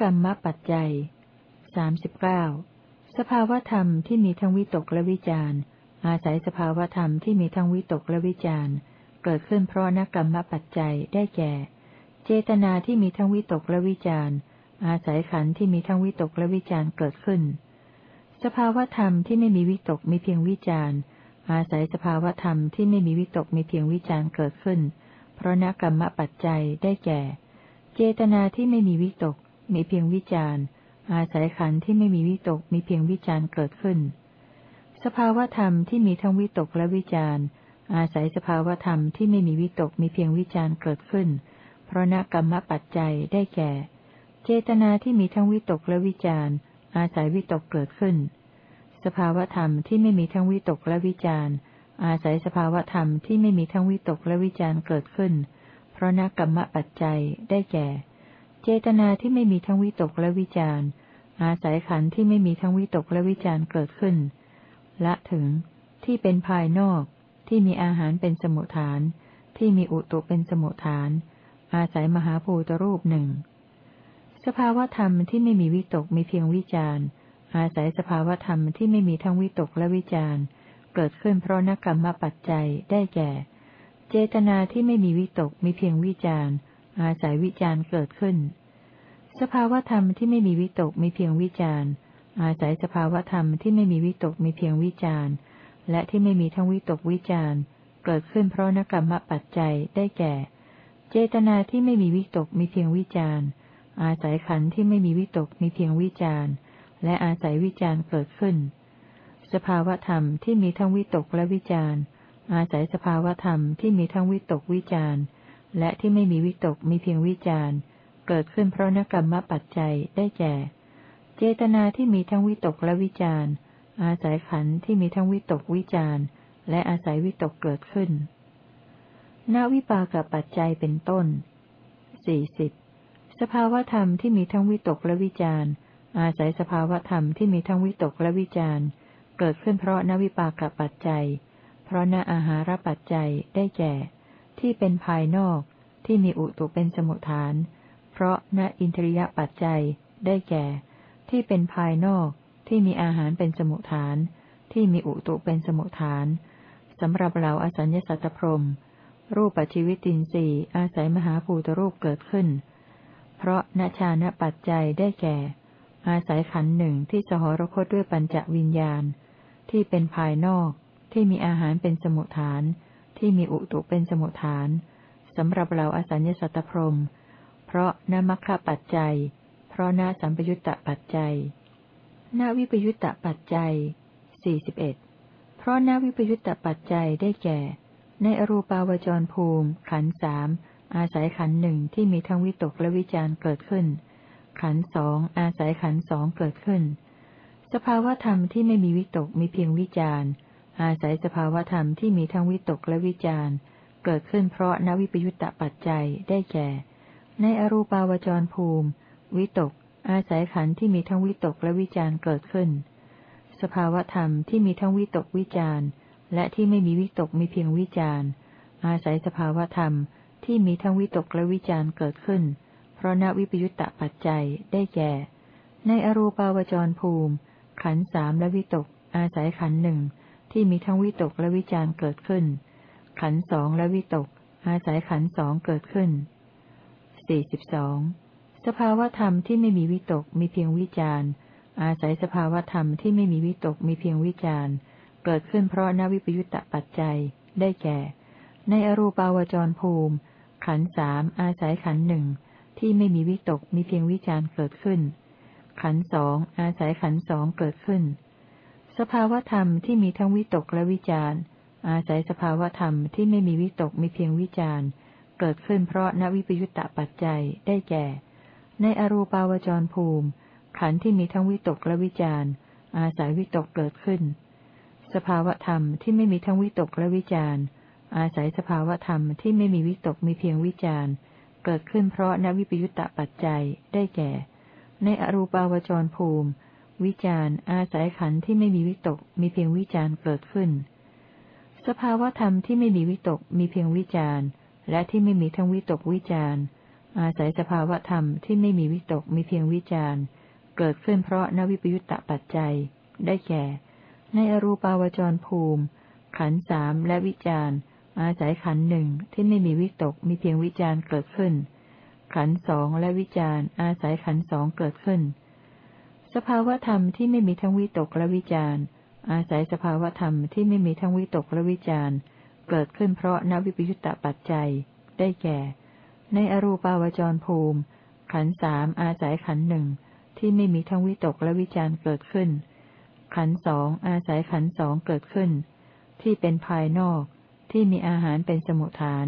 นกรรมปัจจัยสามสิบเก้าสภาวธรรมที่มีทั้งวิตกและวิจารอาศัยสภาวธรรมที่มีทั้งวิตกและวิจารเกิดขึ้นเพราะนกรรมปัจจัยได้แก่ เจตนาที่มีทั้งวิตกและวิจารอาศัยขันธ์ที่มีทั้งวิตกและวิจารเกิดขึ้น สภาวธรรมที่ไม่มีวิตกมีเพียงวิจารอาศัยสภาวธรรมที่ไม่มีวิตกมีเพียงวิจารเกิดขึ้น เพราะนกรรมปัจจัยได้แก่ เจตนาที่ไม่มีวิตก มีเพียงวิจารอาศัยขันธ์ที่ไม่มีวิตกมีเพียงวิจารเกิดขึ้น สภาวธรรมที่มีทั้งวิตกและวิจารอาศัยสภาวธรรมที่ไม่มีวิตกมีเพียงวิจารเกิดขึ้น เพราะนกรรมปัจจัยได้แก่ เจตนาที่มีทั้งวิตกและวิจารอาศัยวิตกเกิดขึ้น สภาวธรรมที่ไม่มีทั้งวิตกและวิจารอาศัยสภาวธรรมที่ไม่มีทั้งวิตกและวิจารเกิดขึ้น เพราะนกรรมปัจจัยได้แก่ เจตนาที่ไม่มีทั้งวิตกและวิจารอาศัยขันธ์ที่ไม่มีทั้งวิตกและวิจารเกิดขึ้น ละถึงที่เป็นภายนอกที่มีอาหารเป็นสมุทฐาน ที่มีอุตุเป็นสมุทฐาน อาศัยมหาภูตรูปหนึ่ง สภาวธรรมที่ไม่มีวิตกมีเพียงวิจารอาศัยสภาวธรรมที่ไม่มีทั้งวิตกและวิจารเกิดขึ้นเพราะนักกรรมปัจจัยได้แก่ เจตนาที่ไม่มีวิตกมีเพียงวิจาร อาศัยวิจารเกิดขึ้น สภาวธรรมที่ไม่มีวิตกมีเพียงวิจารอาศัยสภาวธรรมที่ไม่มีวิตกมีเพียงวิจารและที่ไม่มีทั้งวิตกวิจารเกิดขึ้นเพราะนกรรมปัจจัยได้แก่ เจตนาที่ไม่มีวิตกมีเพียงวิจารอาศัยขันธ์ที่ไม่มีวิตกมีเพียงวิจารและอาศัยวิจารเกิดขึ้น สภาวธรรมที่มีทั้งวิตกและวิจารอาศัยสภาวธรรมที่มีทั้งวิตกวิจาร และที่ไม่มีวิตกมีเพียงวิจารเกิดขึ้นเพราะนกรรมปัจจัยได้แก่ เจตนาที่มีทั้งวิตกและวิจารอาศัยขันธ์ที่มีทั้งวิตกวิจารและอาศัยวิตกเกิดขึ้นนาวิปากปัจจัยเป็นต้นสี่สิบสภาวธรรมที่มีทั้งวิตกและวิจารอาศัยสภาวธรรมที่มีทั้งวิตกและวิจารเกิดขึ้นเพราะนวิปากปัจจัย เพราะนอาหารปัจจัยได้แก่ ที่เป็นภายนอกที่มีอุตุเป็นสมุทฐาน เพราะณอินทริยปัจจัยได้แก่ ที่เป็นภายนอกที่มีอาหารเป็นสมุทฐาน ที่มีอุตุเป็นสมุทฐานสำหรับเราอสัญญสัตตพรมรูปปัจจิวิตินสีอาศัยมหาภูตรูปเกิดขึ้น เพราะณชาณปัจจัยได้แก่ อาศัยขันหนึ่งที่สหรคตด้วยปัญจวิญญาณ ที่เป็นภายนอกที่มีอาหารเป็นสมุทฐาน ที่มีอุตุเป็นสมุทฐานสำหรับเราอสัญญสัตตพรม เพราะนมัคคะปัจจัย เพราะนาสัมปยุตตะปัจจัยนาวิปยุตตะปัจจัยสี่สิบเอ็ดเพราะนาวิปยุตตะปัจจัยได้แก่ ในอรูปาวจรภูมิ ขันสามอาศัยขันหนึ่งที่มีทั้งวิตกและวิจารเกิดขึ้น ขันสองอาศัยขันสองเกิดขึ้น สภาวธรรมที่ไม่มีวิตกมีเพียงวิจารณ์ อาศัยสภาวธรรมที่มีทั้งวิตกและวิจารเกิดขึ้นเพราะนวิปยุตตปัจจัยได้แก่ ในอรูปาวจรภูมิ วิตก อาศัยขันธ์ที่มีทั้งวิตกและวิจารเกิดขึ้น สภาวธรรมที่มีทั้งวิตกวิจารและที่ไม่มีวิตกมีเพียงวิจารอาศัยสภาวธรรมที่มีทั้งวิตกและวิจารเกิดขึ้น เพราะนวิปยุตตปัจจัยได้แก่ ในอรูปาวจรภูมิ ขันสามและวิตก อาศัยขันหนึ่ง ที่มีทั้งวิตกและวิจารเกิดขึ้น ขันสองและวิตก อาศัยขันสองเกิดขึ้นสี่สิบสองสภาวธรรมที่ไม่มีวิตกมีเพียงวิจารอาศัยสภาวธรรมที่ไม่มีวิตกมีเพียงวิจารเกิดขึ้นเพราะนวิปยุตตปัจจัยได้แก่ ในอรูปาวจรภูมิ ขันสามอาศัยขันหนึ่งที่ไม่มีวิตกมีเพียงวิจารเกิดขึ้น ขันสองอาศัยขันสองเกิดขึ้น สภาวธรรมที่มีทั้งวิตกและวิจารอาศัยสภาวธรรมที่ไม่มีวิตกมีเพียงวิจารเกิดขึ้นเพราะนวิปยุตตะปัจจัยได้แก่ ในอรูปาวจรภูมิ ขันธ์ที่มีทั้งวิตกและวิจารอาศัยวิตกเกิดขึ้น สภาวธรรมที่ไม่มีทั้งวิตกและวิจารอาศัยสภาวธรรมที่ไม่มีวิตกมีเพียงวิจารเกิดขึ้นเพราะนวิปยุตตะปัจจัยได้แก่ ในอรูปาวจรภูมิ วิจารอาศัยขันธ์ที่ไม่มีวิตก มีเพียงวิจารเกิดขึ้น สภาวธรรมที่ไม่มีวิตก มีเพียงวิจารและที่ไม่มีทั้งวิตกวิจารอาศัยสภาวธรรมที่ไม่มีวิตก มีเพียงวิจารณ์เกิดขึ้นเพราะนวิปยุตตะปัจจัย ได้แก่ ในอรูปาวจรภูมิ ขันสามและวิจารณ์อาศัยขันหนึ่งที่ไม่มีวิตก มีเพียงวิจารณ์เกิดขึ้น ขันสองและวิจารณ์อาศัยขันสองเกิดขึ้น สภาวธรรมที่ไม่มีทั้งวิตกและวิจารณ์ อาศัยสภาวธรรมที่ไม่มีทั้งวิตกและวิจารณ์ เกิดขึ้นเพราะนวิปยุตตะปัจจัย ได้แก่ ในอรูปาวจรภูมิ ขันสามอาศัยขันหนึ่งที่ไม่มีทั้งวิตกและวิจารเกิดขึ้น ขันสองอาศัยขันสองเกิดขึ้น ที่เป็นภายนอก ที่มีอาหารเป็นสมุทฐาน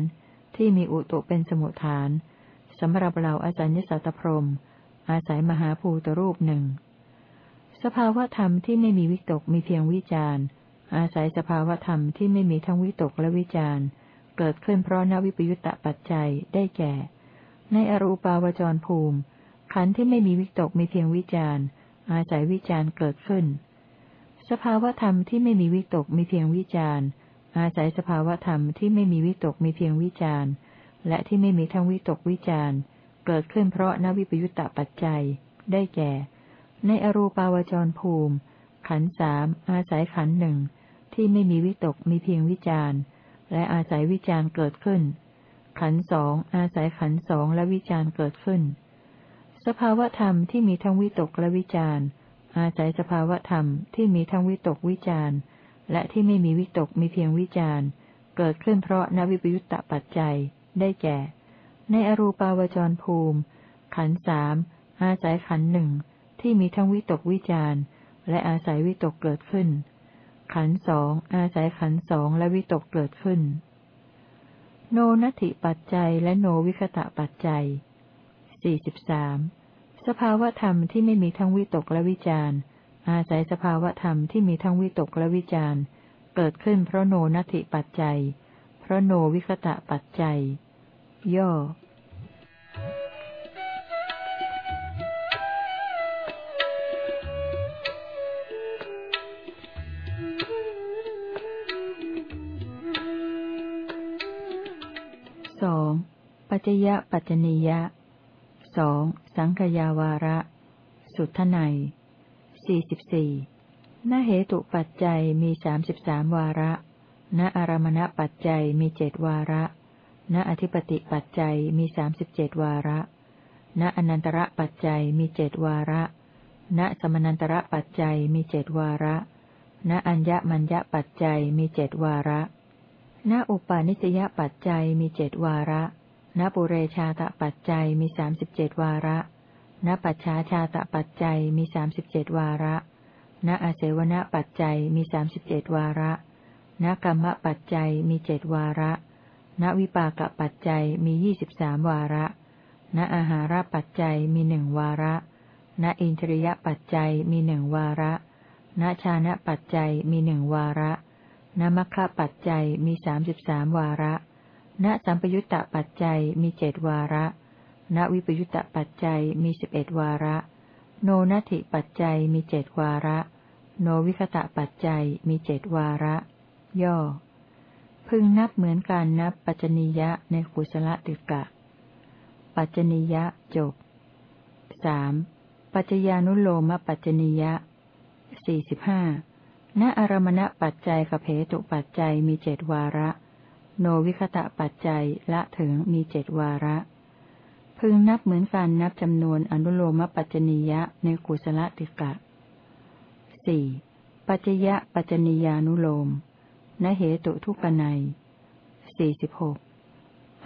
ที่มีอุตุเป็นสมุทฐานสำหรับเราอาจารย์สัตพรมอาศัยมหาภูตรูปหนึ่ง สภาวธรรมที่ไม่มีวิตกมีเพียงวิจารอาศัยสภาวธรรมที่ไม่มีทั้งวิตกและวิจารเกิดขึ้นเพราะนวิปยุตตะปัจจัยได้แก่ ในอรูปาวจรภูมิ ขันธ์ที่ไม่มีวิตกมีเพียงวิจารอาศัยวิจารเกิดขึ้น สภาวธรรมที่ไม่มีวิตกมีเพียงวิจารอาศัยสภาวธรรมที่ไม่มีวิตกมีเพียงวิจารและที่ไม่มีทั้งวิตกวิจารเกิดขึ้นเพราะนวิปยุตตะปัจจัยได้แก่ ในอรูปาวจรภูมิ ขันสามอาศัยขันหนึ่งที่ไม่มีวิตกมีเพียงวิจารณ์ และอาศัยวิจารเกิดขึ้น ขันสองอาศัยขันสองและวิจารเกิดขึ้น สภาวธรรมที่มีทั้งวิตกและวิจารอาศัยสภาวธรรมที่มีทั้งวิตกวิจารและที่ไม่มีวิตกมีเพียงวิจารเกิดขึ้นเพราะนวิปยุตตะปัจจัยได้แก่ ในอรูปาวจรภูมิ ขันสามอาศัยขันหนึ่ง ที่มีทั้งวิตกวิจารและอาศัยวิตกเกิดขึ้น ขันสองอาศัยขันสองและวิตกเกิดขึ้น โนนัตถิปัจจัยและโนวิคตะปัจจัยสี่สิบสามสภาวธรรมที่ไม่มีทั้งวิตกและวิจารอาศัยสภาวธรรมที่มีทั้งวิตกและวิจารเกิดขึ้นเพราะโนนัตถิปัจจัย เพราะโนวิคตะปัจจัย ย่อ ปัจจยปัจจนียะสองสังขยาวาระ สุทไนสี่สิบสี่ณเหตุปัจจัยมีสามสิบสามวาระ ณอารมณปัจจัยมีเจดวาระ ณอธิปติปัจจัยมีสามสิบเจดวาระ ณอนันตระปัจจัยมีเจดวาระ ณสมนันตระปัจจัยมีเจดวาระ ณอัญญมัญญปัจจัยมีเจดวาระ ณอุปาณิสยปัจจัยมีเจดวาระ ณปุเรชาตปัจจัยมีสามสิบเจ็ดวาระ ณปัจฉาชาตปัจจัยมีสามสิบเจ็ดวาระ ณอาเสวนปัจจัยมีสามสิบเจ็ดวาระ ณกรรมปัจจัยมีเจ็ดวาระ ณวิปากปัจจัยมียี่สิบสามวาระ ณอาหารปัจจัยมีหนึ่งวาระ ณอินทรียปัจจัยมีหนึ่งวาระ ณชานะปัจจัยมีหนึ่งวาระ ณมัคคะปัจจัยมีสามสิบสามวาระ ณสัมปยุตตปัจจัยมีเจดวาระ ณวิปยุตตปัจจัยมีสิบเอ็ดวาระ โนนัตถิปัจจัยมีเจดวาระ โนวิคตะปัจจัยมีเจดวาระ ย่อ พึงนับเหมือนการนับปัจจนิยะในกุศลติกะ ปัจจนิยะจบสามปัจจญานุโลมปัจจนิยะสี่สิบห้าณอารมณปัจจัยกับเหตุปัจจัยมีเจดวาระ โนวิคตะปัจจัยละถึงมีเจ็ดวาระ พึงนับเหมือนการนับจำนวนอนุโลมปัจจนียะในกุศลติกะสี่ปัจจยะปัจจนียานุโลมนเหตุทุกนัยสี่สิบหก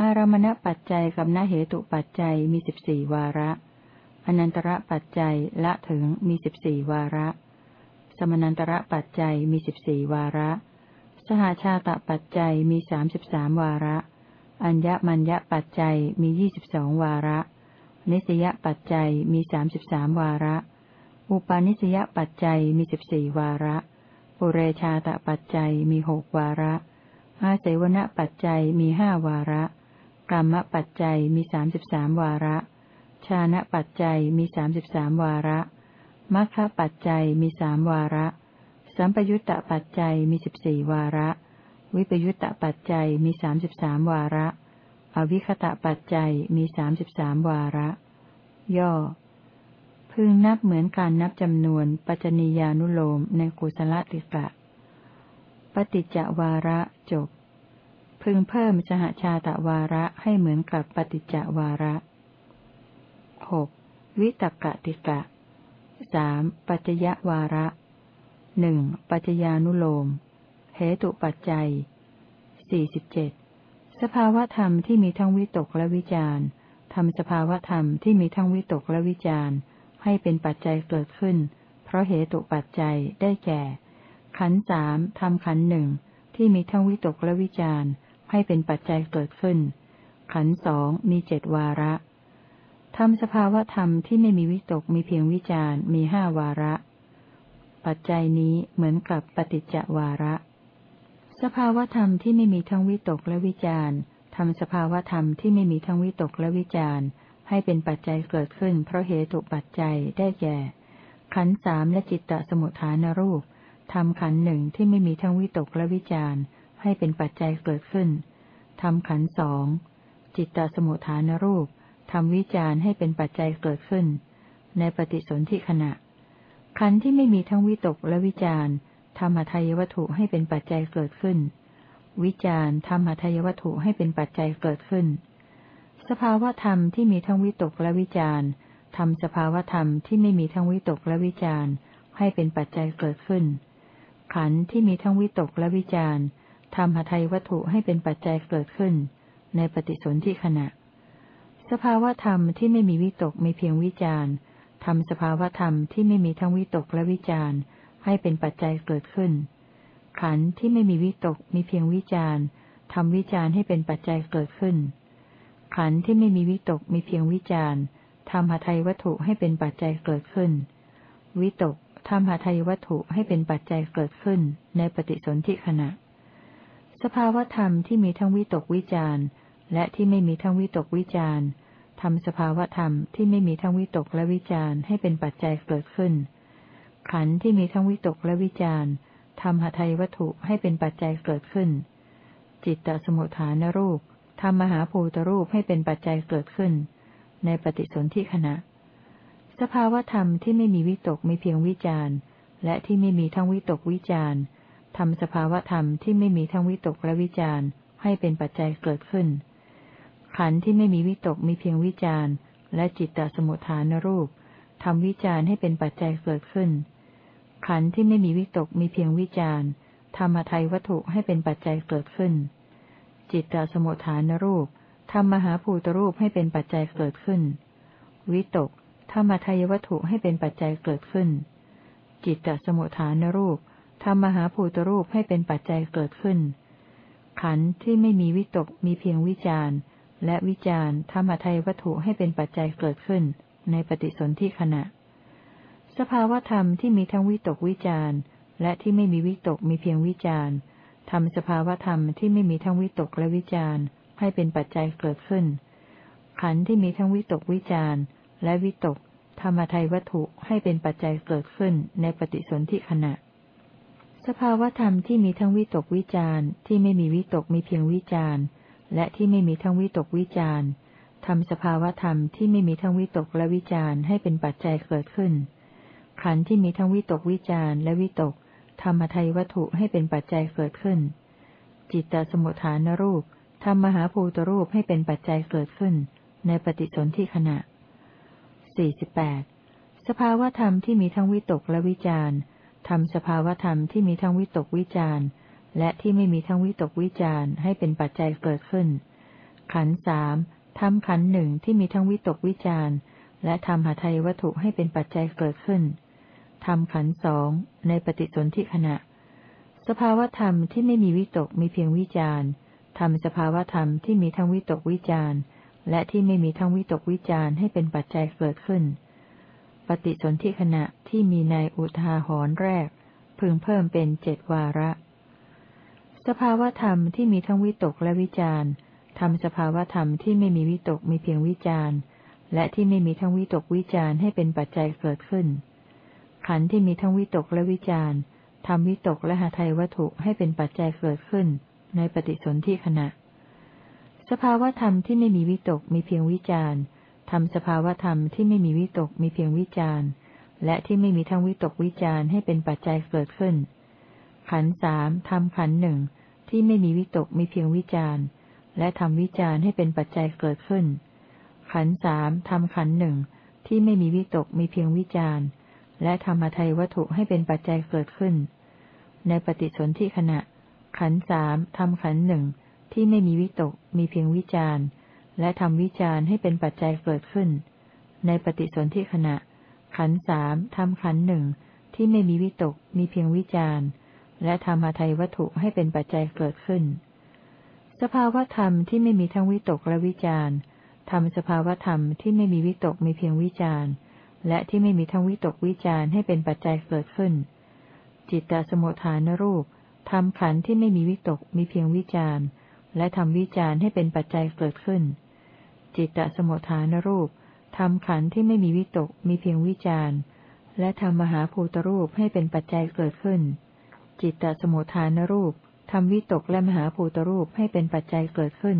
อารมณปัจจัยกับนเหตุปัจจัยมีสิบสี่วาระ อนันตระปัจจัยละถึงมีสิบสี่วาระ สมนันตระปัจจัยมีสิบสี่วาระ สหาชาตปัจจัยมีสามสิบสามวาระ อัญญมัญญปัจจัยมียี่สิบสองวาระ นิสยปัจจัยมีสามสิบสามวาระ อุปาณิสยปัจจัยมีสิบสี่วาระ ปุเรชาตปัจจัยมีหกวาระ อาเสวนปัจจัยมีห้าวาระ กรรมปัจจัยมีสามสิบสามวาระ ชานะปัจจัยมีสามสิบสามวาระมัคคะปัจจัยมีสามวาระ สัมปยุตตปัจจัยมีสิบสี่วาระ วิปยุตตปัจจัยมีสามสิบสามวาระ อวิคตะปัจจัยมีสามสิบสามวาระ ย่อ พึงนับเหมือนการนับจำนวนปัจจนียานุโลมในกุศลติกะ ปฏิจจวาระจบ พึงเพิ่มสหชาตะวาระให้เหมือนกับปฏิจจวาระหกวิตกะติกะสามปัจจยวาระ หนึ่งปัจจญานุโลม เหตุปัจจัยสี่สิบเจ็ดสภาวธรรมที่มีทั้งวิตกและวิจารทำสภาวธรรมที่มีทั้งวิตกและวิจารให้เป็นปัจจัยเกิดขึ้น เพราะเหตุปัจจัยได้แก่ ขันสามทำขันหนึ่งที่มีทั้งวิตกและวิจารให้เป็นปัจจัยเกิดขึ้น ขันสองมีเจ็ดวาระทำสภาวธรรมที่ไม่มีวิตกมีเพียงวิจารมีห้าวาระ ปัจจัยนี้เหมือนกับปฏิจจวาระ สภาวธรรมที่ไม่มีทั้งวิตกและวิจารทำสภาวธรรมที่ไม่มีทั้งวิตกและวิจารให้เป็นปัจจัยเกิดขึ้น เพราะเหตุปัจจัยได้แก่ ขันสามและจิตตสมุทฐานรูปทำขันหนึ่งที่ไม่มีทั้งวิตกและวิจารให้เป็นปัจจัยเกิดขึ้นทำขันสองจิตตสมุทฐานรูปทำวิจารให้เป็นปัจจัยเกิดขึ้น ในปฏิสนธิขณะ ขันธ์ที่ไม่มีทั้งวิตกและวิจารทำหทัยวัตถุให้เป็นปัจจัยเกิดขึ้น วิจารทำหทัยวัตถุให้เป็นปัจจัยเกิดขึ้น สภาวธรรมที่มีทั้งวิตกและวิจารทำสภาวธรรมที่ไม่มีทั้งวิตกและวิจารให้เป็นปัจจัยเกิดขึ้น ขันธ์ที่มีทั้งวิตกและวิจารทำหทัยวัตถุให้เป็นปัจจัยเกิดขึ้น ในปฏิสนธิขณะ สภาวธรรมที่ไม่มีวิตกมีเพียงวิจารณ์ ทำสภาวธรรมที่ไม่มีทั้งวิตกและวิจารณ์ ให้เป็นปัจจัยเกิดขึ้น ขันธ์ที่ไม่มีวิตกมีเพียงวิจารณ์ทำวิจารณ์ให้เป็นปัจจัยเกิดขึ้น ขันธ์ที่ไม่มีวิตกมีเพียงวิจารณ์ทำหาไทยวัตถุให้เป็นปัจจัยเกิดขึ้น วิตกทำหาไทยวัตถุให้เป็นปัจจัยเกิดขึ้น ในปฏิสนธิขณะ สภาวธรรมที่มีทั้งวิตกวิจารณ์และที่ไม่มีทั้งวิตกวิจาร ทำสภาวธรรมที่ไม่มีทั้งวิตกและวิจารให้เป็นปัจจัยเกิดขึ้น ขันธ์ที่มีทั้งวิตกและวิจารทำหทัยวัตถุให้เป็นปัจจัยเกิดขึ้น จิตตสมุทฐานรูปทำมหาภูตรูปให้เป็นปัจจัยเกิดขึ้น ในปฏิสนธิขณะ สภาวธรรมที่ไม่มีวิตกมีเพียงวิจารและที่ไม่มีทั้งวิตกวิจารทำสภาวธรรมที่ไม่มีทั้งวิตกและวิจารให้เป็นปัจจัยเกิดขึ้น ขันธ์ที่ไม่มีวิตกมีเพียงวิจารณ์ และจิตตสมุทฐานรูปทำวิจารณ์ให้เป็นปัจจัยเกิดขึ้น ขันธ์ที่ไม่มีวิตกมีเพียงวิจารณ์ทำมาไทยวัตถุให้เป็นปัจจัยเกิดขึ้น จิตตสมุทฐานรูปทำมหาภูตรูปให้เป็นปัจจัยเกิดขึ้น วิตกทำมาไทยวัตถุให้เป็นปัจจัยเกิดขึ้น จิตตสมุทฐานรูปทำมหาภูตรูปให้เป็นปัจจัยเกิดขึ้น ขันธ์ที่ไม่มีวิตกมีเพียงวิจารณ์ และวิจารณ์ธรรมทัยวัตถุให้เป็นปัจจัยเกิดขึ้น ในปฏิสนธิขณะ สภาวธรรมที่มีทั้งวิตกวิจารณ์และที่ไม่มีวิตกมีเพียงวิจารณ์ทำสภาวธรรมที่ไม่มีทั้งวิตกและวิจารณ์ให้เป็นปัจจัยเกิดขึ้น ขันธ์ที่มีทั้งวิตกวิจารณ์และวิตกธรรมทัยวัตถุให้เป็นปัจจัยเกิดขึ้นในปฏิสนธิขณะ สภาวธรรมที่มีทั้งวิตกวิจารณ์ที่ไม่มีวิตกมีเพียงวิจารณ์ และที่ไม่มีทั้งวิตกวิจารทำสภาวธรรมที่ไม่มีทั้งวิตกและวิจารให้เป็นปัจจัยเกิดขึ้น ขันธ์ที่มีทั้งวิตกวิจารและวิตกธรรมทัยวัตถุให้เป็นปัจจัยเกิดขึ้น จิตตสมุทฐานรูปทำมหาภูตรูปให้เป็นปัจจัยเกิดขึ้น ในปฏิสนธิขณะ 48 สภาวธรรมที่มีทั้งวิตกและวิจารทำสภาวธรรมที่มีทั้งวิตกวิจาร และที่ไม่มีทั้งวิตกวิจารให้เป็นปัจจัยเกิดขึ้น ขันสามทำขันหนึ่งที่มีทั้งวิตกวิจารและทำหาไทยวัตถุให้เป็นปัจจัยเกิดขึ้นทำขันสองในปฏิสนธิขณะ สภาวธรรมที่ไม่มีวิตกมีเพียงวิจารทำสภาวธรรมที่มีทั้งวิตกวิจารและที่ไม่มีทั้งวิตกวิจารให้เป็นปัจจัยเกิดขึ้น ปฏิสนธิขณะที่มีในอุทาหรณ์แรก พึงเพิ่มเป็นเจ็ดวาระ สภาวธรรมที่มีทั้งวิตกและวิจารทำสภาวธรรมที่ไม่มีวิตกมีเพียงวิจารและที่ไม่มีทั้งวิตกวิจารให้เป็นปัจจัยเกิดขึ้น ขันธ์ที่มีทั้งวิตกและวิจารทำวิตกและหาไทยวัตถุให้เป็นปัจจัยเกิดขึ้น ในปฏิสนธิขณะ สภาวธรรมที่ไม่มีวิตกมีเพียงวิจารทำสภาวธรรมที่ไม่มีวิตกมีเพียงวิจารและที่ไม่มีทั้งวิตกวิจารให้เป็นปัจจัยเกิดขึ้น ขันสามทำขันหนึ่งที่ไม่มีวิตกมีเพียงวิจารและทำวิจารให้เป็นปัจจัยเกิดขึ้น ขันสามทำขันหนึ่งที่ไม่มีวิตกมีเพียงวิจารและธรรมทัยวัตถุให้เป็นปัจจัยเกิดขึ้น ในปฏิสนธิขณะ ขันสามทำขันหนึ่งที่ไม่มีวิตกมีเพียงวิจารและทำวิจารให้เป็นปัจจัยเกิดขึ้น ในปฏิสนธิขณะ ขันสามทำขันหนึ่งที่ไม่มีวิตกมีเพียงวิจาร และธรรมทัยวัตถุให้เป็นปัจจัยเกิดขึ้น สภาวธรรมที่ไม่มีทั้งวิตกและวิจารทำสภาวธรรมที่ไม่มีวิตกมีเพียงวิจารและที่ไม่มีทั้งวิตกวิจารให้เป็นปัจจัยเกิดขึ้น จิตตสมุทฐานรูปทำขันที่ไม่มีวิตกมีเพียงวิจารและทำวิจารให้เป็นปัจจัยเกิดขึ้น จิตตสมุทฐานรูปทำขันที่ไม่มีวิตกมีเพียงวิจารและทำมหาภูตรูปให้เป็นปัจจัยเกิดขึ้น จิตตสมุทฐานรูปทำวิตกและมหาภูตรูปให้เป็นปัจจัยเกิดขึ้น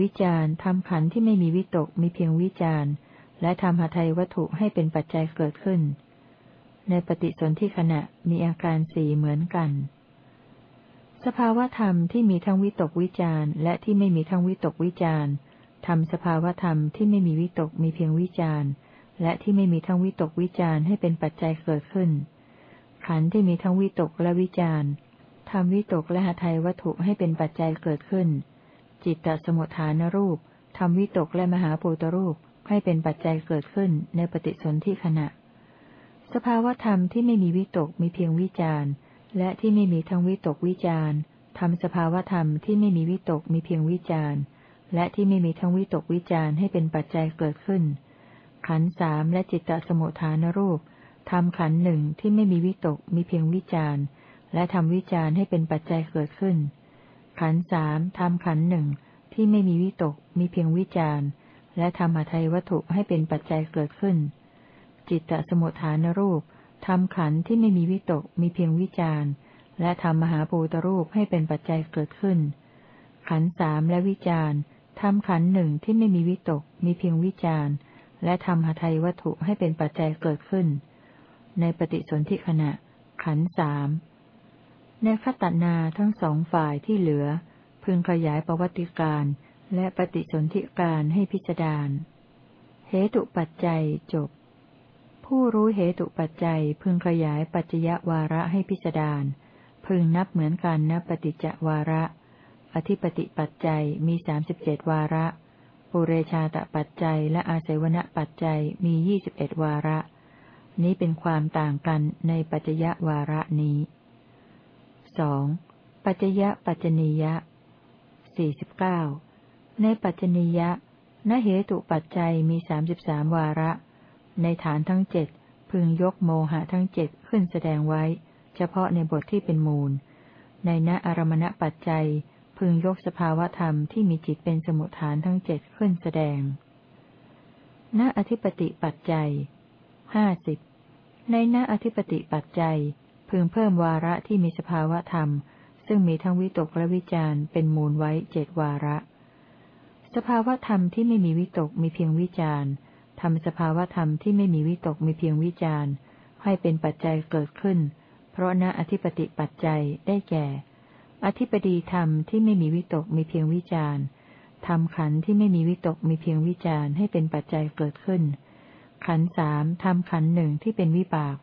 วิจารทำขันที่ไม่มีวิตกมีเพียงวิจารและทำหาไทยวัตถุให้เป็นปัจจัยเกิดขึ้น ในปฏิสนธิขณะมีอาการสี่เหมือนกัน สภาวธรรมที่มีทั้งวิตกวิจารและที่ไม่มีทั้งวิตกวิจารทำสภาวธรรมที่ไม่มีวิตกมีเพียงวิจารและที่ไม่มีทั้งวิตกวิจารให้เป็นปัจจัยเกิดขึ้น ขันธ์ที่มีทั้งวิตกและวิจารทำวิตกและหาไทยวัตถุให้เป็นปัจจัยเกิดขึ้น จิตตสมุทฐานรูปทำวิตกและมหาภูตรูปให้เป็นปัจจัยเกิดขึ้นในปฏิสนธิขณะ สภาวธรรมที่ไม่มีวิตกมีเพียงวิจารและที่ไม่มีทั้งวิตกวิจารทำสภาวธรรมที่ไม่มีวิตกมีเพียงวิจารและที่ไม่มีทั้งวิตกวิจารให้เป็นปัจจัยเกิดขึ้น ขันสามและจิตตสมุทฐานรูป ทำขันหนึ่งที่ไม่มีวิตกมีเพียงวิจารและทำวิจารให้เป็นปัจจัยเกิดขึ้น ขันสามทำขันหนึ่งที่ไม่มีวิตกมีเพียงวิจารและทำอทัยวัตถุให้เป็นปัจจัยเกิดขึ้น จิตตสมุทฐานรูปทำขันที่ไม่มีวิตกมีเพียงวิจารและทำมหาภูตรูปให้เป็นปัจจัยเกิดขึ้น ขันสามและวิจารทำขันหนึ่งที่ไม่มีวิตกมีเพียงวิจารและทำหทัยวัตถุให้เป็นปัจจัยเกิดขึ้น ในปฏิสนธิขณะ ขันสามในขตนาทั้งสองฝ่ายที่เหลือ พึงขยายประวัติการและปฏิสนธิการให้พิจารณาเหตุปัจจัยจบ ผู้รู้เหตุปัจจัยพึงขยายปัจจยวาระให้พิจารณาพึงนับเหมือนกันนับปฏิจจวาระ อธิปติปัจจัยมีสามสิบเจ็ดวาระ ปุเรชาตปัจจัยและอาศัยวณปัจจัยมียี่สิบเอ็ดวาระ นี้เป็นความต่างกันในปัจจยวาระนี้สองปัจจยปัจจนียะสี่สิบเก้าในปัจจนียะนเหตุปัจจัยมีสามสิบสามวาระ ในฐานทั้งเจ็ดพึงยกโมหะทั้งเจ็ดขึ้นแสดงไว้ เฉพาะในบทที่เป็นมูล ในณอารมณปัจจัย พึงยกสภาวธรรมที่มีจิตเป็นสมุทฐานทั้งเจ็ดขึ้นแสดง ณอธิปติปัจจัยห้าสิบ ในณอธิปติปัจจัย พึงเพิ่มวาระที่มีสภาวธรรม ซึ่งมีทั้งวิตกและวิจารเป็นมูลไว้เจ็ดวาระ สภาวธรรมที่ไม่มีวิตกมีเพียงวิจารณ์ทำสภาวธรรมที่ไม่มีวิตกมีเพียงวิจารณ์ให้เป็นปัจจัยเกิดขึ้น เพราะณอธิปติปัจจัยได้แก่ อธิปดีธรรมที่ไม่มีวิตกมีเพียงวิจารณ์ทำขันที่ไม่มีวิตกมีเพียงวิจารณ์ให้เป็นปัจจัยเกิดขึ้น ขันสามทำขันหนึ่งที่เป็นวิบาก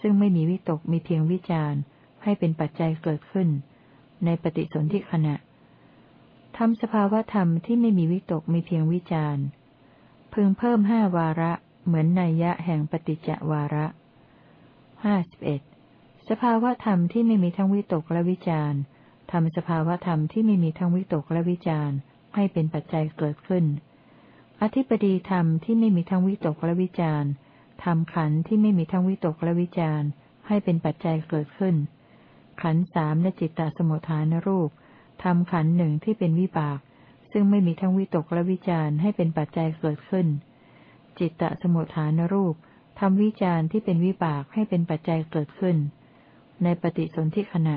ซึ่งไม่มีวิตกมีเพียงวิจารณ์ ให้เป็นปัจจัยเกิดขึ้น ในปฏิสนธิขณะทำสภาวธรรมที่ไม่มีวิตกมีเพียงวิจารณ์พึงเพิ่มห้าวาระเหมือนนัยยะแห่งปฏิจจวาระห้าสิบเอ็ดสภาวธรรมที่ไม่มีทั้งวิตกและวิจารณ์ทำสภาวธรรมที่ไม่มีทั้งวิตกและวิจารณ์ ให้เป็นปัจจัยเกิดขึ้น อธิปดีธรรมที่ไม่มีทั้งวิตกและวิจารณ์ทำขันที่ไม่มีทั้งวิตกและวิจารณ์ให้เป็นปัจจัยเกิดขึ้น ขันสามและจิตตสมุทฐานรูปทำขันหนึ่งที่เป็นวิบาก ซึ่งไม่มีทั้งวิตกและวิจารให้เป็นปัจจัยเกิดขึ้น จิตตสมุทฐานรูปทำวิจารที่เป็นวิบากให้เป็นปัจจัยเกิดขึ้น ในปฏิสนธิขณะ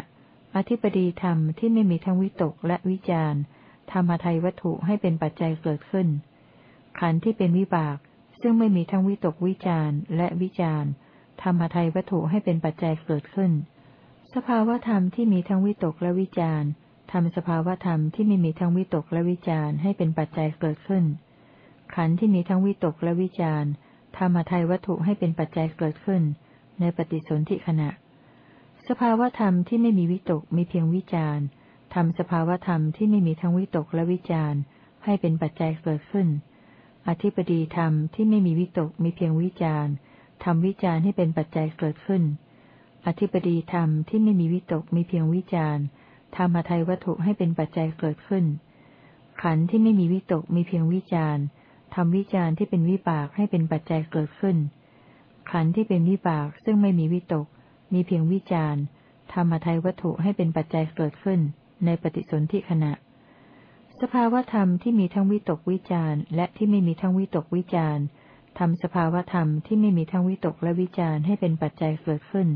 อธิปดีธรรมที่ไม่มีทั้งวิตกและวิจารธรรมทัยวัตถุให้เป็นปัจจัยเกิดขึ้น ขันธ์ที่เป็นวิบาก ซึ่งไม่มีทั้งวิตกวิจารและวิจารธรรมทัยวัตถุให้เป็นปัจจัยเกิดขึ้น สภาวธรรมที่มีทั้งวิตกและวิจารทำสภาวธรรมที่ไม่มีทั้งวิตกและวิจารให้เป็นปัจจัยเกิดขึ้น ขันธ์ที่มีทั้งวิตกและวิจารธรรมทัยวัตถุให้เป็นปัจจัยเกิดขึ้น ในปฏิสนธิขณะ สภาวธรรมที่ไม่มีวิตกมีเพียงวิจารทำสภาวธรรมที่ไม่มีทั้งวิตกและวิจารให้เป็นปัจจัยเกิดขึ้น อธิปดีธรรมที่ไม่มีวิตกมีเพียงวิจารทำวิจารให้เป็นปัจจัยเกิดขึ้น อธิปดีธรรมที่ไม่มีวิตกมีเพียงวิจารธรรมทัยวัตถุให้เป็นปัจจัยเกิดขึ้น ขันธ์ที่ไม่มีวิตกมีเพียงวิจารทำวิจารที่เป็นวิบากให้เป็นปัจจัยเกิดขึ้น ขันธ์ที่เป็นวิบากซึ่งไม่มีวิตก มีเพียงวิจารธรรมทัยวัตถุให้เป็นปัจจัยเกิดขึ้น ในปฏิสนธิขณะ สภาวธรรมที่มีทั้งวิตกวิจารและที่ไม่มีทั้งวิตกวิจารทำสภาวธรรมที่ไม่มีทั้งวิตกและวิจารให้เป็นปัจจัยเกิดขึ้น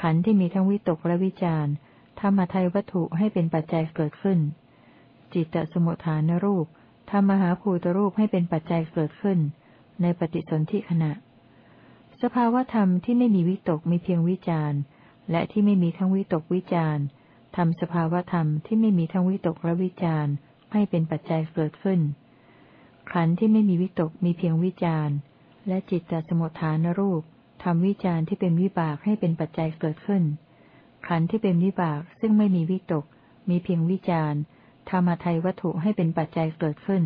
ขันธ์ที่มีทั้งวิตกและวิจารธรรมทัยวัตถุให้เป็นปัจจัยเกิดขึ้น จิตตสมุทฐานรูปทำมหาภูตรูปให้เป็นปัจจัยเกิดขึ้น ในปฏิสนธิขณะ สภาวธรรมที่ไม่มีวิตกมีเพียงวิจารและที่ไม่มีทั้งวิตกวิจาร ทำสภาวธรรมที่ไม่มีทั้งวิตกและวิจารให้เป็นปัจจัยเกิดขึ้น ขันธ์ที่ไม่มีวิตกมีเพียงวิจารและจิตตสมุทฐานรูปทำวิจารที่เป็นวิบากให้เป็นปัจจัยเกิดขึ้น ขันธ์ที่เป็นวิบากซึ่งไม่มีวิตก มีเพียงวิจารธรรมทัยวัตถุให้เป็นปัจจัยเกิดขึ้น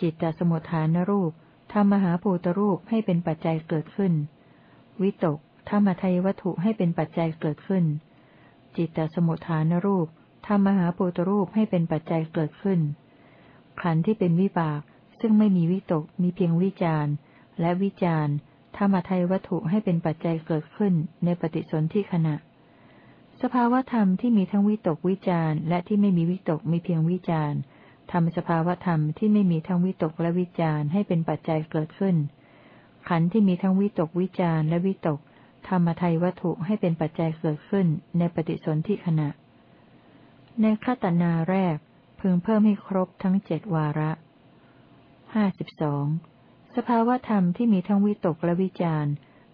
จิตตสมุทฐานรูปธรรมหาภูตรูปให้เป็นปัจจัยเกิดขึ้น วิตกธรรมทัยวัตถุให้เป็นปัจจัยเกิดขึ้น จิตตสมุทฐานรูปธรรมหาภูตรูปให้เป็นปัจจัยเกิดขึ้น ขันธ์ที่เป็นวิบาก ซึ่งไม่มีวิตกมีเพียงวิจารและวิจารธรรมทัยวัตถุให้เป็นปัจจัยเกิดขึ้นในปฏิสนธิขณะ สภาวธรรมที่มีทั้งวิตกวิจารและที่ไม่มีวิตกมีเพียงวิจารทำสภาวธรรมที่ไม่มีทั้งวิตกและวิจารให้เป็นปัจจัยเกิดขึ้น ขันธ์ที่มีทั้งวิตกวิจารและวิตก ธรรมทัยวัตถุให้เป็นปัจจัยเกิดขึ้นในปฏิสนธิขณะ ในขัตนาแรกพึงเพิ่มให้ครบทั้งเจ็ดวาระห้าสิบสองสภาวธรรมที่มีทั้งวิตกและวิจาร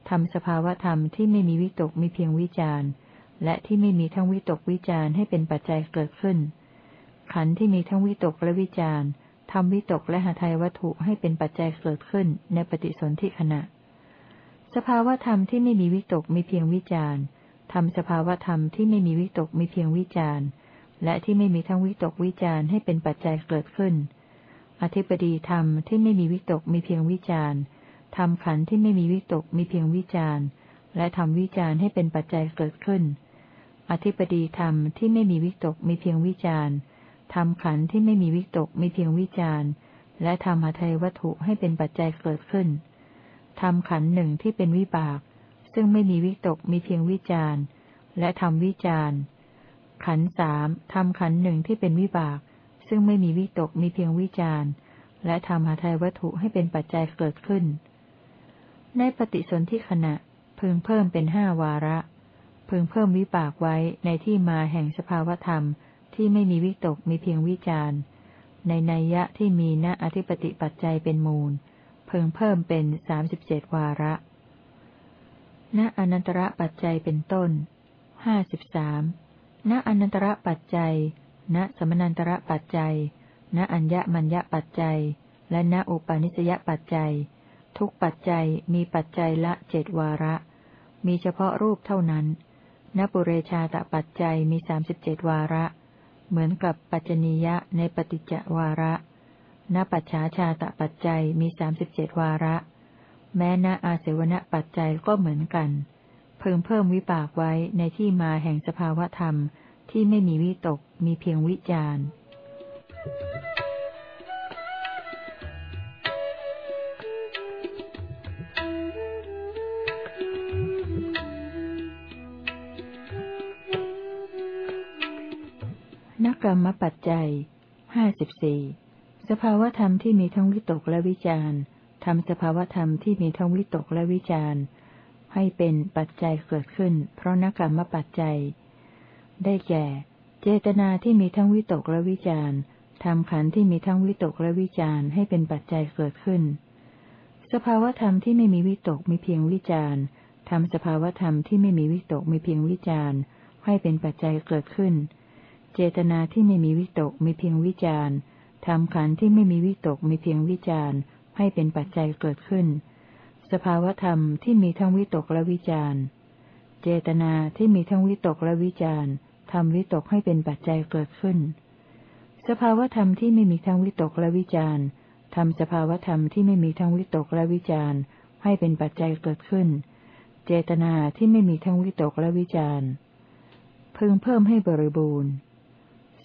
ทำสภาวธรรมที่ไม่มีวิตกมีเพียงวิจารณ์และที่ไม่มีทั้งวิตกวิจารให้เป็นปัจจัยเกิดขึ้น ขันธ์ที่มีทั้งวิตกและวิจารทำวิตกและหาไทยวัตถุให้เป็นปัจจัยเกิดขึ้นในปฏิสนธิขณะ สภาวธรรมที่ไม่มีวิตกมีเพียงวิจารทำสภาวธรรมที่ไม่มีวิตกมีเพียงวิจารและที่ไม่มีทั้งวิตกวิจารให้เป็นปัจจัยเกิดขึ้น อธิปดีธรรมที่ไม่มีวิตกมีเพียงวิจารทำขันที่ไม่มีวิตกมีเพียงวิจารและทำวิจารให้เป็นปัจจัยเกิดขึ้น อธิปดีธรรมที่ไม่มีวิตกมีเพียงวิจารณ์ทำขันที่ไม่มีวิตกมีเพียงวิจารณ์ และทำหาไทยวัตถุให้เป็นปัจจัยเกิดขึ้น ทำขันหนึ่งที่เป็นวิบาก ซึ่งไม่มีวิตกมีเพียงวิจารณ์ และทำวิจารณ์ ขันสามทำขันหนึ่งที่เป็นวิบาก ซึ่งไม่มีวิตกมีเพียงวิจารณ์ และทำหาไทยวัตถุให้เป็นปัจจัยเกิดขึ้น ในปฏิสนธิขณะพึงเพิ่มเป็นห้าวาระ พึงเพิ่มวิปากไว้ในที่มาแห่งสภาวธรรมที่ไม่มีวิตกมีเพียงวิจารณ์ ในนัยยะที่มีณอธิปติปัจจัยเป็นมูล พึงเพิ่มเป็นสามสิบเจ็ดวาระ ณอนันตระปัจจัยเป็นต้น ห้าสิบสาม ณอนันตระปัจจัย ณสมนันตระปัจจัย ณอัญญมัญญปัจจัย และณอุปาณิสยปัจจัย ทุกปัจจัยมีปัจจัยละเจ็ดวาระ มีเฉพาะรูปเท่านั้นนปุเรชาตปัจจัยมีสามสิบเจ็ดวาระ เหมือนกับปัจจนียะในปฏิจจวาระ นปัจฉาชาตปัจจัยมีสามสิบเจ็ดวาระ แม้ณอาเสวนปัจจัยก็เหมือนกัน เพิ่มเพิ่มวิปากไว้ในที่มาแห่งสภาวธรรมที่ไม่มีวิตกมีเพียงวิจารณ์นกรรมปัจจัยห้าสิบสี่ สภาวธรรมที่มีทั้งวิตกและวิจารทำสภาวธรรมที่มีทั้งวิตกและวิจารให้เป็นปัจจัยเกิดขึ้น เพราะนกรรมปัจจัย ได้แก่ เจตนาที่มีทั้งวิตกและวิจารทำขันธ์ที่มีทั้งวิตกและวิจารณ์ให้เป็นปัจจัยเกิดขึ้น สภาวธรรมที่ไม่มีวิตกมีเพียงวิจารณ์ทำสภาวธรรมที่ไม่มีวิตกมีเพียงวิจารณ์ ให้เป็นปัจจัยเกิดขึ้น เจตนาที่ไม่มีวิตกมีเพียงวิจารณ์ ทำขันธ์ที่ไม่มีวิตกมีเพียงวิจารณ์ให้เป็นปัจจัยเกิดขึ้น สภาวธรรมที่มีทั้งวิตกและวิจารณ์ เจตนาที่มีทั้งวิตกและวิจารณ์ทำวิตกให้เป็นปัจจัยเกิดขึ้น สภาวธรรมที่ไม่มีทั้งวิตกและวิจารณ์ทำสภาวธรรมที่ไม่มีทั้งวิตกและวิจารณ์ให้เป็นปัจจัยเกิดขึ้น เจตนาที่ไม่มีทั้งวิตกและวิจารณ์พึงเพิ่มให้บริบูรณ์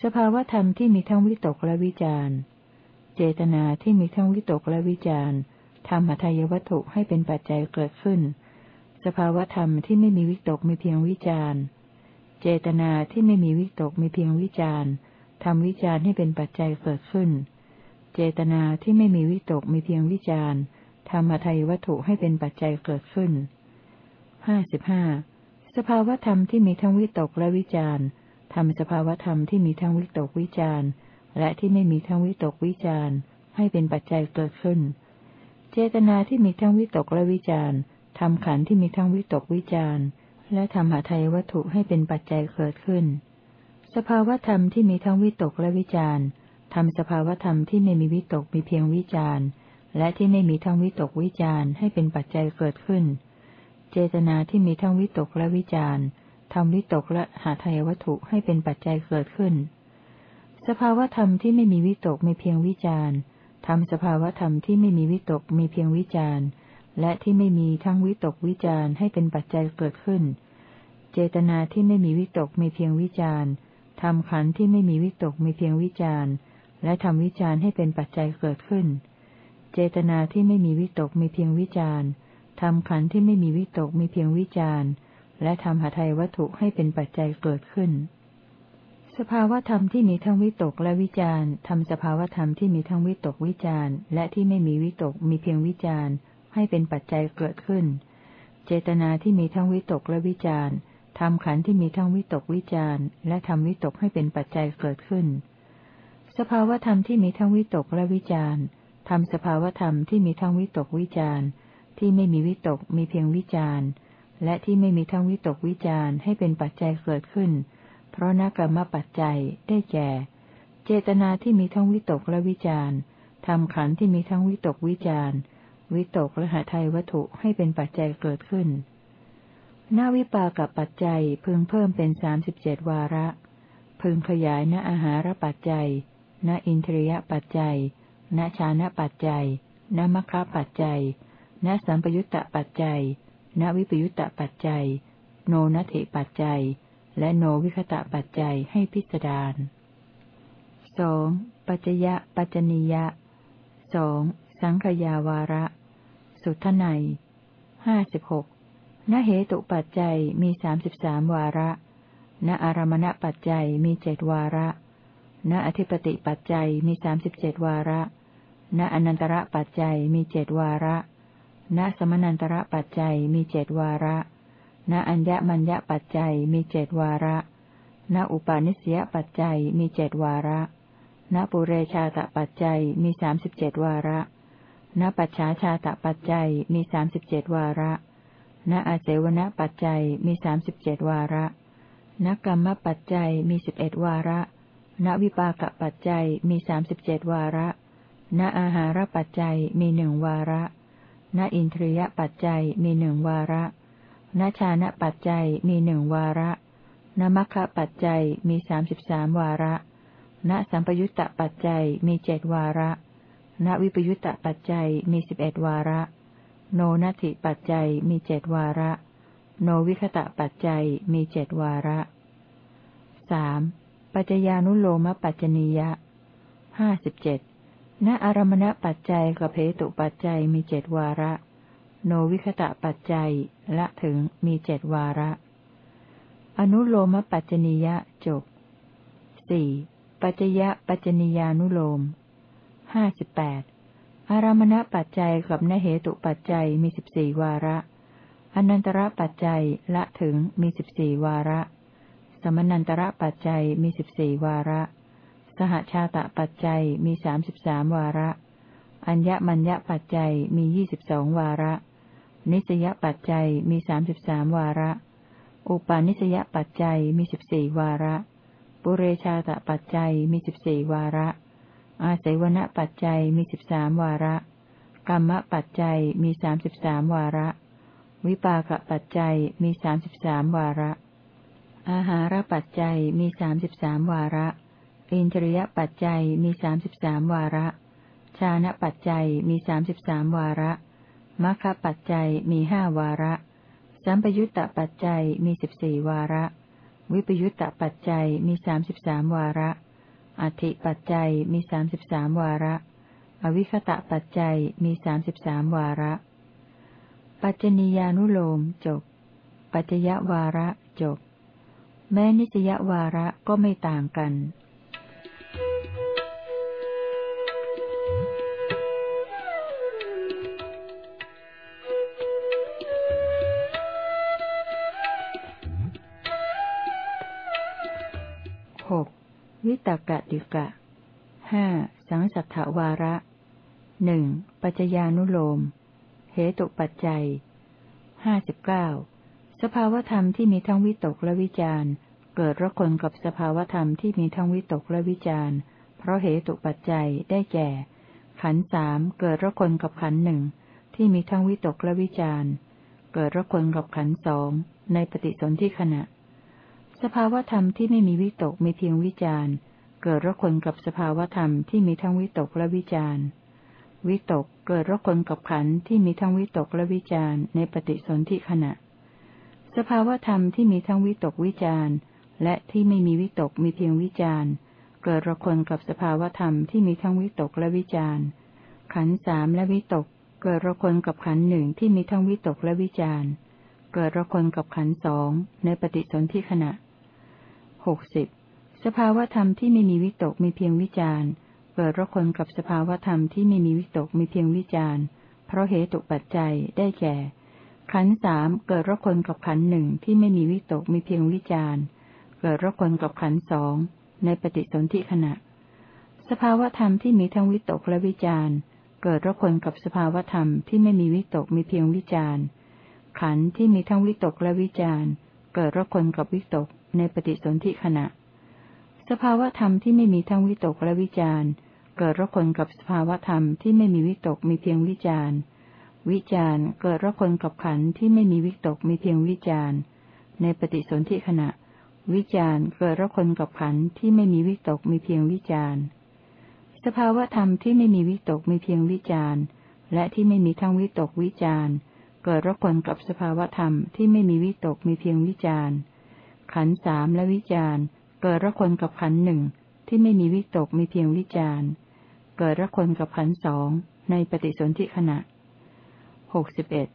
สภาวธรรมที่มีทั้งวิตกและวิจารณ์ เจตนาที่มีทั้งวิตกและวิจารณ์ทำหทัยวัตถุให้เป็นปัจจัยเกิดขึ้น สภาวธรรมที่ไม่มีวิตกมีเพียงวิจารณ์ เจตนาที่ไม่มีวิตกมีเพียงวิจารณ์ทำวิจารณ์ให้เป็นปัจจัยเกิดขึ้น เจตนาที่ไม่มีวิตกมีเพียงวิจารณ์ทำหทัยวัตถุให้เป็นปัจจัยเกิดขึ้นห้าสิบห้าสภาวธรรมที่มีทั้งวิตกและวิจารณ์ ทำสภาวธรรมที่มีทั้งวิตกวิจารณ์ และที่ไม่มีทั้งวิตกวิจารณ์ ให้เป็นปัจจัยเกิดขึ้น เจตนาที่มีทั้งวิตกและวิจารณ์ทำขันธ์ที่มีทั้งวิตกวิจารณ์ และทำหาไทยวัตถุให้เป็นปัจจัยเกิดขึ้น สภาวธรรมที่มีทั้งวิตกและวิจารณ์ทำสภาวธรรมที่ไม่มีวิตกมีเพียงวิจารณ์ และที่ไม่มีทั้งวิตกวิจารณ์ให้เป็นปัจจัยเกิดขึ้น เจตนาที่มีทั้งวิตกและวิจารณ์ ทำวิตกและหาไทยวัตถุให้เป็นปัจจัยเกิดขึ้น สภาวธรรมที่ไม่มีวิตกมีเพียงวิจารณ์ทำสภาวธรรมที่ไม่มีวิตกมีเพียงวิจารณ์ และที่ไม่มีทั้งวิตกวิจารณ์ให้เป็นปัจจัยเกิดขึ้น เจตนาที่ไม่มีวิตกมีเพียงวิจารณ์ทำขันธ์ที่ไม่มีวิตกมีเพียงวิจารณ์ และทำวิจารณ์ให้เป็นปัจจัยเกิดขึ้น เจตนาที่ไม่มีวิตกมีเพียงวิจารณ์ทำขันธ์ที่ไม่มีวิตกมีเพียงวิจารณ์ และทำหาไทยวัตถุให้เป็นปัจจัยเกิดขึ้น สภาวธรรมที่มีทั้งวิตกและวิจารณ์ทำสภาวธรรมที่มีทั้งวิตกวิจารณ์และที่ไม่มีวิตกมีเพียงวิจารณ์ให้เป็นปัจจัยเกิดขึ้น เจตนาที่มีทั้งวิตกและวิจารณ์ทำขันธ์ที่มีทั้งวิตกวิจารณ์และทำวิตกให้เป็นปัจจัยเกิดขึ้น สภาวธรรมที่มีทั้งวิตกและวิจารณ์ทำสภาวธรรมที่มีทั้งวิตกวิจารณ์ที่ไม่มีวิตกมีเพียงวิจารณ์ และที่ไม่มีทั้งวิตกวิจารณ์ให้เป็นปัจจัยเกิดขึ้น เพราะนักรรมปัจจัยได้แก่ เจตนาที่มีทั้งวิตกและวิจารณ์ทำขันธ์ที่มีทั้งวิตกวิจารณ์วิตกและหาไทยวัตถุให้เป็นปัจจัยเกิดขึ้นหน้าวิปากับปัจจัยพึงเพิ่มเป็นสามสิบเจ็ดวาระ พึงขยายณอาหารปัจจัยณอินทรียปัจจัยณชานะปัจจัยณมัคคะปัจจัยณสัมปยุตตปัจจัย ณวิปยุตตปัจจัย โนนัตถิปัจจัย และโนวิคตะปัจจัยให้พิจารณาสองปัจจยะปัจจนิยะสองสังขยาวาระ สุทไนห้าสิบหกณเหตุปัจจัยมีสามสิบสามวาระ ณอารมณปัจจัยมีเจดวาระ ณอธิปติปัจจัยมีสามสิบเจ็ดวาระ ณอนันตระปัจจัยมีเจดวาระ ณสมนันตระปัจจัยมีเจดวาระ ณอัญญมัญญปัจจัยมีเจดวาระ ณอุปาณิสยปัจจัยมีเจดวาระ ณปุเรชาตปัจจัยมีสามสิบเจ็ดวาระ ณปัจฉาชาตปัจจัยมีสามสิบเจ็ดวาระ ณอาเสวณปัจจัยมีสามสิบเจ็ดวาระณกรรมปัจจัยมีสิบเอ็ดวาระ ณวิปากปัจจัยมีสามสิบเจ็ดวาระ ณอาหารปัจจัยมีหนึ่งวาระ ณอินทรียปัจจัยมีหนึ่งวาระณชานะปัจจัยมีหนึ่งวาระณมัคคะปัจจัยมีสามสิบสามวาระ ณสัมปยุตตปัจจัยมีเจ็ดวาระ ณวิปยุตตปัจจัยมีสิบเอ็ดวาระ โนนัตถิปัจจัยมีเจ็ดวาระ โนวิคตะปัจจัยมีเจ็ดวาระสามปัจจญานุโลมปัจจนียะห้าสิบเจ็ด ณอารมณปัจจัยกับเพตุปัจจัยมีเจ็ดวาระ โนวิคตะปัจจัยละถึงมีเจ็ดวาระ อนุโลมปัจจนียะจบสี่ปัจจยะปัจจนียานุโลมห้าสิบแปดอารมณปัจจัยกับนเหตุปัจจัยมีสิบสี่วาระอนันตระปัจจัยละถึงมีสิบสี่วาระ สมนันตระปัจจัยมีสิบสี่วาระ สหชาตะปัจจัยมีสามสิบสามวาระ อัญญมัญญปัจจัยมียี่สิบสองวาระ นิสยปัจจัยมีสามสิบสามวาระ อุปาณิสยปัจจัยมีสิบสี่วาระ ปุเรชาตะปัจจัยมีสิบสี่วาระ อาศัยวณปัจจัยมีสิบสามวาระ กรรมปัจจัยมีสามสิบสามวาระ วิปากปัจจัยมีสามสิบสามวาระ อาหารปัจจัยมีสามสิบสามวาระ อินทรียปัจจัยมีสามสิบสามวาระ ชานะปัจจัยมีสามสิบสามวาระมัคคปัจจัยมีห้าวาระ สัมปยุตตปัจจัยมีสิบสี่วาระ วิปยุตตปัจจัยมีสามสิบสามวาระ อธิปัจจัยมีสามสิบสามวาระ อวิคตะปัจจัยมีสามสิบสามวาระ ปัจจนียานุโลมจบ ปัจจยวาระจบ แม้นิสยวาระก็ไม่ต่างกัน วิตกะดิกะห้าสังสัทธวาระหนึ่งปัจจญานุโลม เหตุปัจจัยห้าสิบเก้าสภาวธรรมที่มีทั้งวิตกและวิจารเกิดระคนกับสภาวธรรมที่มีทั้งวิตกและวิจารเพราะเหตุปัจจัยได้แก่ ขันสามเกิดระคนกับขันหนึ่งที่มีทั้งวิตกและวิจารเกิดระคนกับขันสองในปฏิสนธิขณะ สภาวธรรมที่ไม่มีวิตกมีเพียงวิจารณ์ เกิดระคนกับสภาวธรรมที่มีทั้งวิตกและวิจารณ์ วิตกเกิดระคนกับขันธ์ที่มีทั้งวิตกและวิจารณ์ในปฏิสนธิขณะ สภาวธรรมที่มีทั้งวิตกวิจารณ์ และที่ไม่มีวิตกมีเพียงวิจารณ์ เกิดระคนกับสภาวธรรมที่มีทั้งวิตกและวิจารณ์ ขันธ์สามและวิตก เกิดระคนกับขันธ์หนึ่งที่มีทั้งวิตกและวิจารณ์ เกิดระคนกับขันธ์สองในปฏิสนธิขณะ หกสิบสภาวธรรมที่ไม่มีวิตกมีเพียงวิจารเกิดระคนกับสภาวธรรมที่ไม่มีวิตกมีเพียงวิจารเพราะเหตุปัจจัยได้แก่ ขันสามเกิดระคนกับขันหนึ่งที่ไม่มีวิตกมีเพียงวิจารเกิดระคนกับขันสองในปฏิสนธิขณะ สภาวธรรมที่มีทั้งวิตกและวิจารเกิดระคนกับสภาวธรรมที่ไม่มีวิตกมีเพียงวิจารขันที่มีทั้งวิตกและวิจารเกิดระคนกับวิตก ในปฏิสนธิขณะ สภาวธรรมที่ไม่มีทั้งวิตกและวิจารเกิดระคนกับสภาวธรรมที่ไม่มีวิตกมีเพียงวิจารวิจารเกิดระคนกับขันธ์ที่ไม่มีวิตกมีเพียงวิจารในปฏิสนธิขณะ วิจารเกิดระคนกับขันธ์ที่ไม่มีวิตกมีเพียงวิจารสภาวธรรมที่ไม่มีวิตกมีเพียงวิจารและที่ไม่มีทั้งวิตกวิจารเกิดระคนกับสภาวธรรมที่ไม่มีวิตกมีเพียงวิจาร ขันสามและวิจารเกิดระคนกับขันหนึ่งที่ไม่มีวิตกมีเพียงวิจารเกิดระคนกับขันสองในปฏิสนธิขณะหกสิบเอ็ด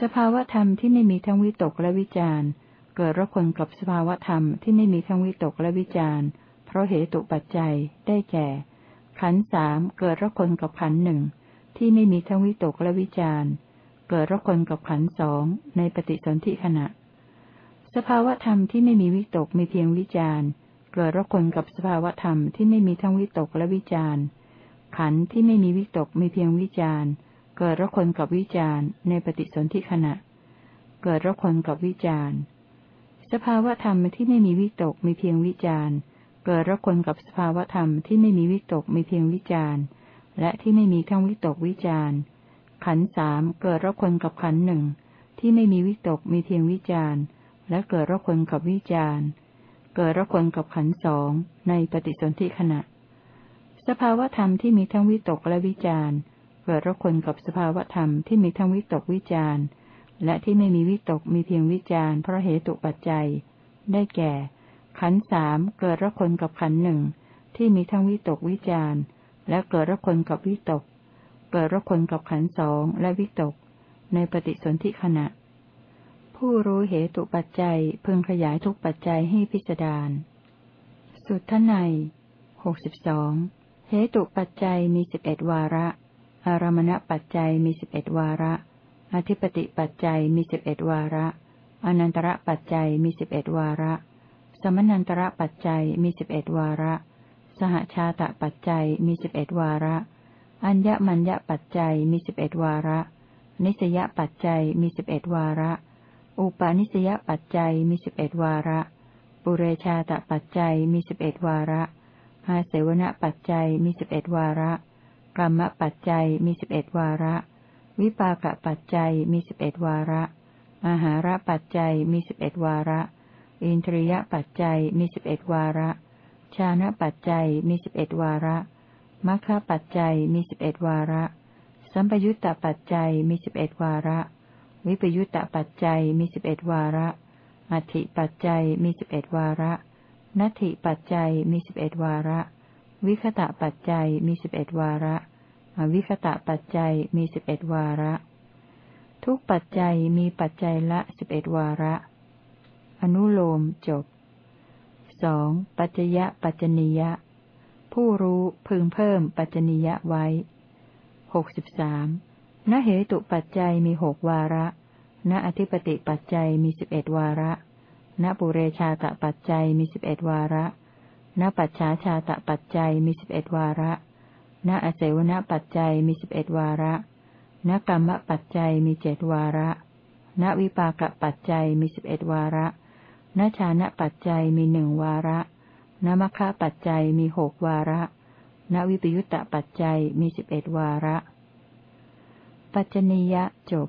สภาวธรรมที่ไม่มีทั้งวิตกและวิจารเกิดระคนกับสภาวธรรมที่ไม่มีทั้งวิตกและวิจารเพราะเหตุปัจจัยได้แก่ ขันสามเกิดระคนกับขันหนึ่งที่ไม่มีทั้งวิตกและวิจารเกิดระคนกับขันสองในปฏิสนธิขณะ สภาวธรรมที่ไม่มีวิตกมีเพียงวิจารเกิดระคนกับสภาวธรรมที่ไม่มีทั้งวิตกและวิจารขันธ์ที่ไม่มีวิตกมีเพียงวิจารเกิดระคนกับวิจารในปฏิสนธิขณะ เกิดระคนกับวิจารสภาวธรรมที่ไม่มีวิตกมีเพียงวิจารเกิดระคนกับสภาวธรรมที่ไม่มีวิตกมีเพียงวิจารและที่ไม่มีทั้งวิตกวิจารขันสามเกิดระคนกับขันหนึ่งที่ไม่มีวิตกมีเพียงวิจาร และเกิดระคนกับวิจารเกิดระคนกับขันสองในปฏิสนธิขณะ สภาวธรรมที่มีทั้งวิตกและวิจารเกิดระคนกับสภาวธรรมที่มีทั้งวิตกวิจารและที่ไม่มีวิตกมีเพียงวิจารเพราะเหตุปัจจัย ได้แก่ ขันสามเกิดระคนกับขันหนึ่งที่มีทั้งวิตกวิจารและเกิดระคนกับวิตก เกิดระคนกับขันสองและวิตก ในปฏิสนธิขณะ ผู้รู้เหตุปัจจัยพึงขยายทุกปัจจัยให้พิจารณาสุทไนหกสิบสองเหตุปัจจัยมีสิบเอ็ดวาระ อารมณปัจจัยมีสิบเอ็ดวาระ อธิปติปัจจัยมีสิบเอ็ดวาระ อนันตระปัจจัยมีสิบเอ็ดวาระ สมนันตระปัจจัยมีสิบเอ็ดวาระสสหชาตะปัจจัยมีสิบเอ็ดวาระ อัญญมัญญปัจจัยมีสิบเอ็ดวาระ นิสยปัจจัยมีสิบเอ็ดวาระ อุปาณิสยปัจจัยมีสิบเอ็ดวาระ ปุเรชาตะปัจจัยมีสิบเอ็ดวาระอาเสวนปัจจัยมีสิบเอ็ดวาระกรรมปัจจัยมีสิบเอ็ดวาระ วิปากปัจจัยมีสิบเอ็ดวาระ อาหารปัจจัยมีสิบเอ็ดวาระ อินทรียปัจจัยมีสิบเอ็ดวาระ ชานะปัจจัยมีสิบเอ็ดวาระมัคคะปัจจัยมีสิบเอ็ดวาระ สัมปยุตตปัจจัยมีสิบเอ็ดวาระ วิปยุตตปัจจัยมีสิบเอ็ดวาระอัติปัจจัยมีสิบเอ็ดวาระ นัตถิปัจจัยมีสิบเอ็ดวาระ วิคตะปัจจัยมีสิบเอ็ดวาระ อวิคตะปัจจัยมีสิบเอ็ดวาระ ทุกปัจจัยมีปัจจัยละสิบเอ็ดวาระ อนุโลมจบสองปัจจยะปัจจนิยะ ผู้รู้พึงเพิ่มปัจจนิยะไว้หกสิบสาม ณเหตุปัจจัยมีหกวาระ ณอธิปติปัจจัยมีสิบเอ็ดวาระ ณปุเรชาตปัจจัยมีสิบเอ็ดวาระ ณปัจฉาชาตปัจจัยมีสิบเอ็ดวาระ ณอเสวนปัจจัยมีสิบเอ็ดวาระ ณกรรมปัจจัยมีเจ็ดวาระ ณวิปากปัจจัยมีสิบเอ็ดวาระ ณชานะปัจจัยมีหนึ่งวาระ ณมัคคะปัจจัยมีหกวาระ ณวิปยุตตปัจจัยมีสิบเอ็ดวาระ ปัจจนียะจบ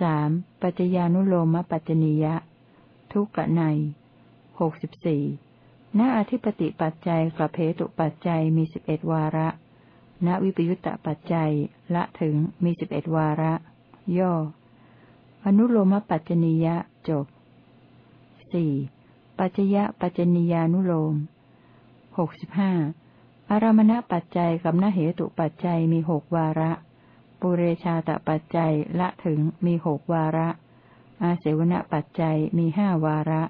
สามปัจจญานุโลมปัจจนียะ ทุกกะในหกสิบสี่ณอธิปติปัจจัยกับเพตุปัจจัยมีสิบเอ็ดวาระ ณวิปยุตตปัจจัยละถึงมีสิบเอ็ดวาระ ย่อ อนุโลมปัจจนิยะจบสี่ปัจจยะปัจจนิยานุโลมหกสิบห้าอารมณปัจจัยกับนเหตุปัจจัยมีหกวาระ ปุเรชาตปัจจัยละถึงมีหกวาระ อาเสวนปัจจัยมีห้าวาระ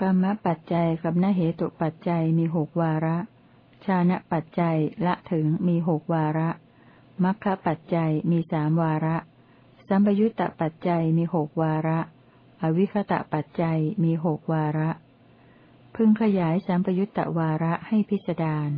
กรรมปัจจัยกับนเหตุปัจจัยมีหกวาระ ชานะปัจจัยละถึงมีหกวาระมัคคะปัจจัยมีสามวาระ สัมปยุตตปัจจัยมีหกวาระ อวิคตะปัจจัยมีหกวาระ พึงขยายสัมปยุตตวาระให้พิสดาร